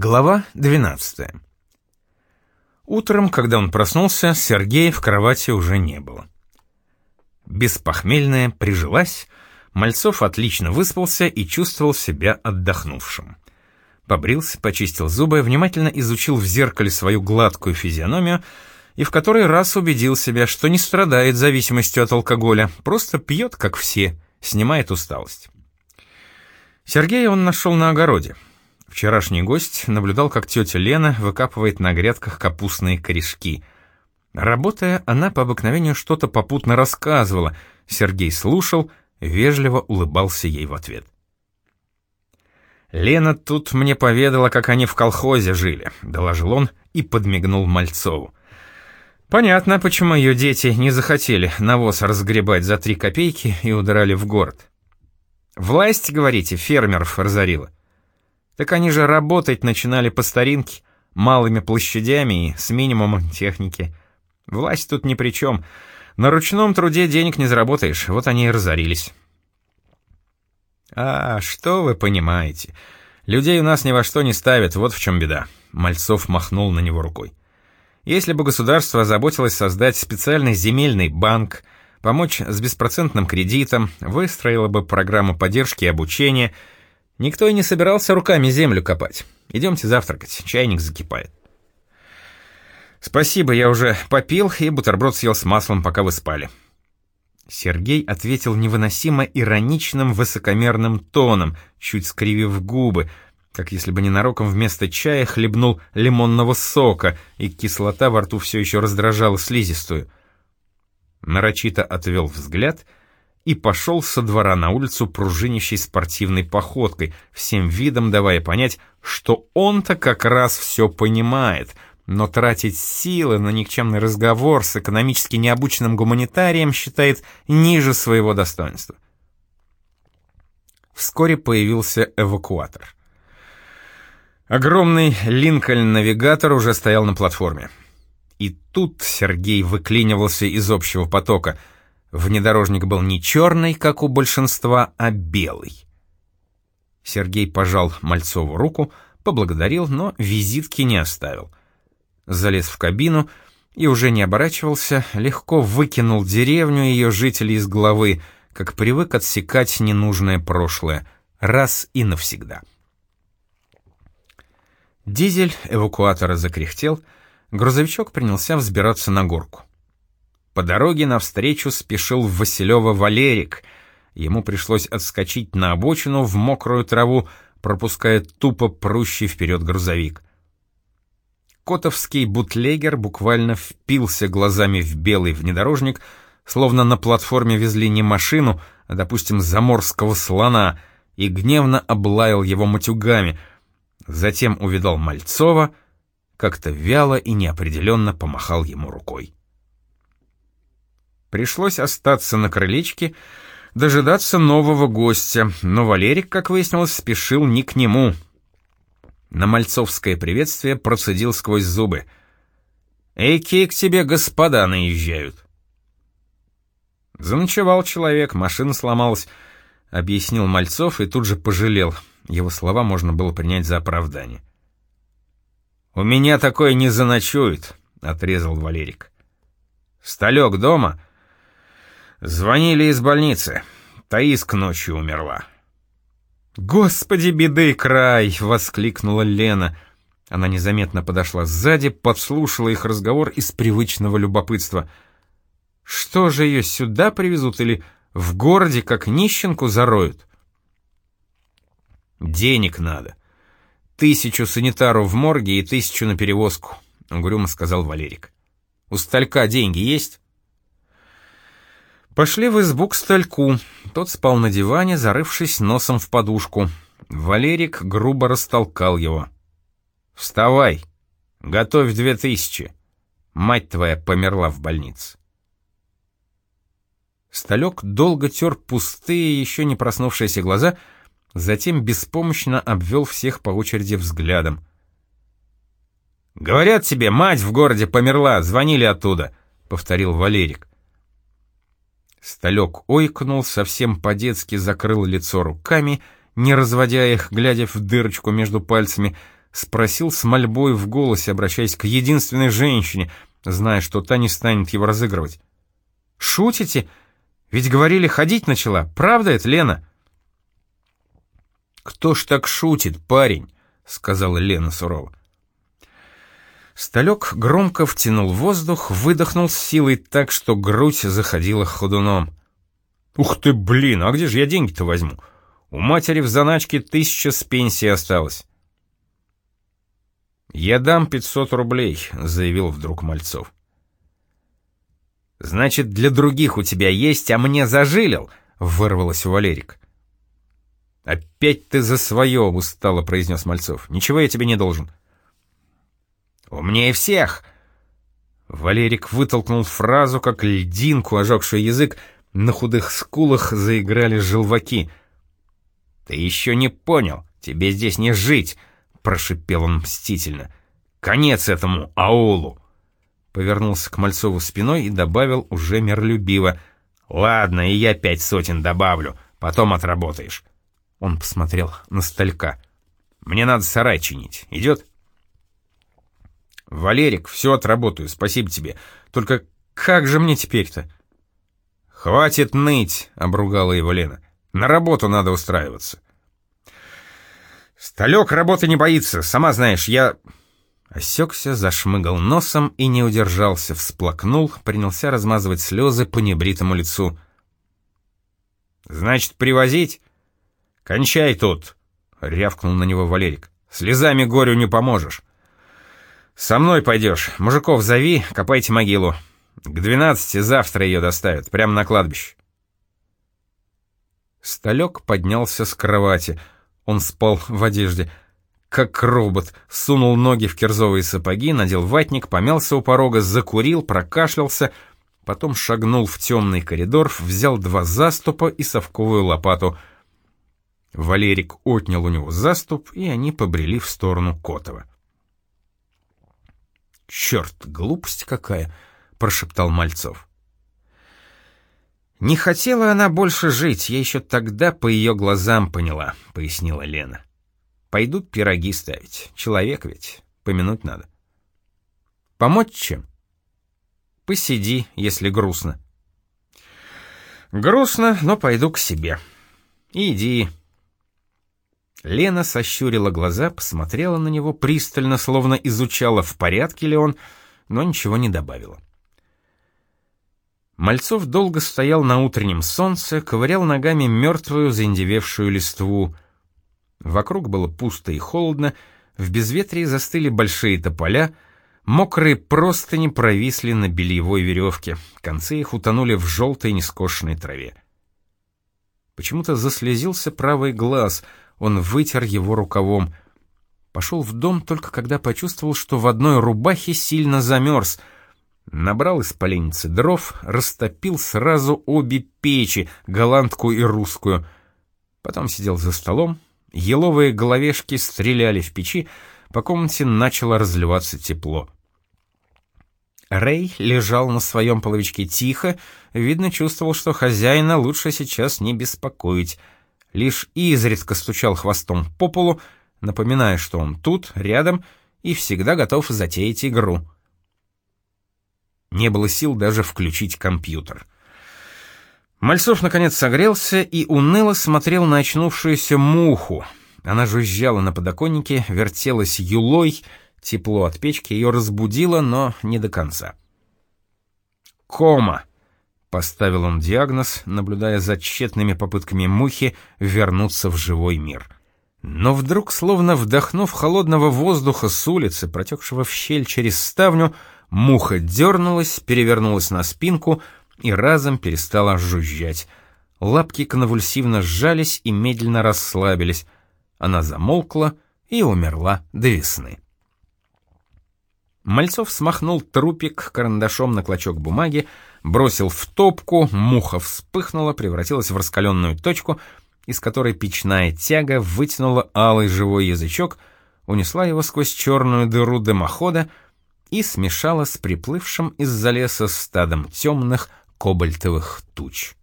Глава 12. Утром, когда он проснулся, Сергея в кровати уже не было. Беспохмельная прижилась, Мальцов отлично выспался и чувствовал себя отдохнувшим. Побрился, почистил зубы, внимательно изучил в зеркале свою гладкую физиономию и в который раз убедил себя, что не страдает зависимостью от алкоголя, просто пьет, как все, снимает усталость. Сергея он нашел на огороде. Вчерашний гость наблюдал, как тетя Лена выкапывает на грядках капустные корешки. Работая, она по обыкновению что-то попутно рассказывала. Сергей слушал, вежливо улыбался ей в ответ. «Лена тут мне поведала, как они в колхозе жили», — доложил он и подмигнул Мальцову. «Понятно, почему ее дети не захотели навоз разгребать за три копейки и удрали в город. Власть, говорите, фермеров разорила. Так они же работать начинали по старинке, малыми площадями и с минимумом техники. Власть тут ни при чем. На ручном труде денег не заработаешь, вот они и разорились. «А, что вы понимаете? Людей у нас ни во что не ставят, вот в чем беда», — Мальцов махнул на него рукой. «Если бы государство озаботилось создать специальный земельный банк, помочь с беспроцентным кредитом, выстроило бы программу поддержки и обучения — Никто и не собирался руками землю копать. Идемте завтракать, чайник закипает. Спасибо, я уже попил и бутерброд съел с маслом, пока вы спали. Сергей ответил невыносимо ироничным, высокомерным тоном, чуть скривив губы, как если бы ненароком вместо чая хлебнул лимонного сока, и кислота во рту все еще раздражала слизистую. Нарочито отвел взгляд — и пошел со двора на улицу пружинящей спортивной походкой, всем видом давая понять, что он-то как раз все понимает, но тратить силы на никчемный разговор с экономически необученным гуманитарием считает ниже своего достоинства. Вскоре появился эвакуатор. Огромный Линкольн-навигатор уже стоял на платформе. И тут Сергей выклинивался из общего потока — Внедорожник был не черный, как у большинства, а белый. Сергей пожал Мальцову руку, поблагодарил, но визитки не оставил. Залез в кабину и уже не оборачивался, легко выкинул деревню и ее жителей из головы, как привык отсекать ненужное прошлое, раз и навсегда. Дизель эвакуатора закряхтел, грузовичок принялся взбираться на горку. По дороге навстречу спешил Василева Валерик. Ему пришлось отскочить на обочину в мокрую траву, пропуская тупо прущий вперед грузовик. Котовский бутлегер буквально впился глазами в белый внедорожник, словно на платформе везли не машину, а, допустим, заморского слона, и гневно облаял его матюгами. Затем увидал Мальцова, как-то вяло и неопределенно помахал ему рукой. Пришлось остаться на крылечке, дожидаться нового гостя, но Валерик, как выяснилось, спешил не к нему. На мальцовское приветствие процедил сквозь зубы. «Эки к тебе господа наезжают». Заночевал человек, машина сломалась, объяснил Мальцов и тут же пожалел. Его слова можно было принять за оправдание. «У меня такое не заночует», — отрезал Валерик. «Сталек дома?» Звонили из больницы. Таиск ночью умерла. «Господи, беды край!» — воскликнула Лена. Она незаметно подошла сзади, подслушала их разговор из привычного любопытства. «Что же ее сюда привезут или в городе как нищенку зароют?» «Денег надо. Тысячу санитару в морге и тысячу на перевозку», — угрюмо сказал Валерик. «У Сталька деньги есть?» Пошли в избу к стальку. Тот спал на диване, зарывшись носом в подушку. Валерик грубо растолкал его. «Вставай! Готовь две тысячи! Мать твоя померла в больнице!» Сталек долго тер пустые, еще не проснувшиеся глаза, затем беспомощно обвел всех по очереди взглядом. «Говорят тебе, мать в городе померла, звонили оттуда», — повторил Валерик. Сталек ойкнул, совсем по-детски закрыл лицо руками, не разводя их, глядя в дырочку между пальцами, спросил с мольбой в голосе, обращаясь к единственной женщине, зная, что та не станет его разыгрывать. «Шутите? Ведь говорили, ходить начала. Правда это, Лена?» «Кто ж так шутит, парень?» — сказала Лена сурово. Сталек громко втянул воздух, выдохнул с силой так, что грудь заходила ходуном. «Ух ты, блин, а где же я деньги-то возьму? У матери в заначке тысяча с пенсии осталось». «Я дам пятьсот рублей», — заявил вдруг Мальцов. «Значит, для других у тебя есть, а мне зажилил», — вырвалось у Валерик. «Опять ты за свое», — устало произнес Мальцов. «Ничего я тебе не должен». «Умнее всех!» Валерик вытолкнул фразу, как льдинку, ожегший язык, на худых скулах заиграли желваки. «Ты еще не понял, тебе здесь не жить!» — прошипел он мстительно. «Конец этому аулу!» Повернулся к Мальцову спиной и добавил уже миролюбиво. «Ладно, и я пять сотен добавлю, потом отработаешь». Он посмотрел на сталька. «Мне надо сарай чинить. Идет?» «Валерик, все отработаю, спасибо тебе. Только как же мне теперь-то?» «Хватит ныть», — обругала его Лена. «На работу надо устраиваться». «Сталек работы не боится, сама знаешь, я...» Осекся, зашмыгал носом и не удержался, всплакнул, принялся размазывать слезы по небритому лицу. «Значит, привозить?» «Кончай тут!» — рявкнул на него Валерик. «Слезами горю не поможешь». «Со мной пойдешь. Мужиков зови, копайте могилу. К двенадцати завтра ее доставят, прямо на кладбище». Сталек поднялся с кровати. Он спал в одежде. Как робот, сунул ноги в кирзовые сапоги, надел ватник, помялся у порога, закурил, прокашлялся, потом шагнул в темный коридор, взял два заступа и совковую лопату. Валерик отнял у него заступ, и они побрели в сторону Котова. «Черт, глупость какая!» — прошептал Мальцов. «Не хотела она больше жить, я еще тогда по ее глазам поняла», — пояснила Лена. «Пойдут пироги ставить. Человек ведь. Помянуть надо». «Помочь чем?» «Посиди, если грустно». «Грустно, но пойду к себе». «Иди», Лена сощурила глаза, посмотрела на него пристально, словно изучала, в порядке ли он, но ничего не добавила. Мальцов долго стоял на утреннем солнце, ковырял ногами мертвую, заиндевевшую листву. Вокруг было пусто и холодно, в безветрии застыли большие тополя, мокрые простыни провисли на бельевой веревке, концы их утонули в желтой нескошенной траве. Почему-то заслезился правый глаз — он вытер его рукавом. Пошел в дом только когда почувствовал, что в одной рубахе сильно замерз. Набрал из поленницы дров, растопил сразу обе печи, голландку и русскую. Потом сидел за столом, еловые головешки стреляли в печи, по комнате начало разливаться тепло. Рэй лежал на своем половичке тихо, видно, чувствовал, что хозяина лучше сейчас не беспокоить — лишь изредка стучал хвостом по полу, напоминая, что он тут, рядом, и всегда готов затеять игру. Не было сил даже включить компьютер. Мальцов наконец согрелся и уныло смотрел на очнувшуюся муху. Она жужжала на подоконнике, вертелась юлой, тепло от печки ее разбудило, но не до конца. «Кома!» Поставил он диагноз, наблюдая за тщетными попытками мухи вернуться в живой мир. Но вдруг, словно вдохнув холодного воздуха с улицы, протекшего в щель через ставню, муха дернулась, перевернулась на спинку и разом перестала жужжать. Лапки конвульсивно сжались и медленно расслабились. Она замолкла и умерла до весны. Мальцов смахнул трупик карандашом на клочок бумаги, бросил в топку, муха вспыхнула, превратилась в раскаленную точку, из которой печная тяга вытянула алый живой язычок, унесла его сквозь черную дыру дымохода и смешала с приплывшим из-за леса стадом темных кобальтовых туч.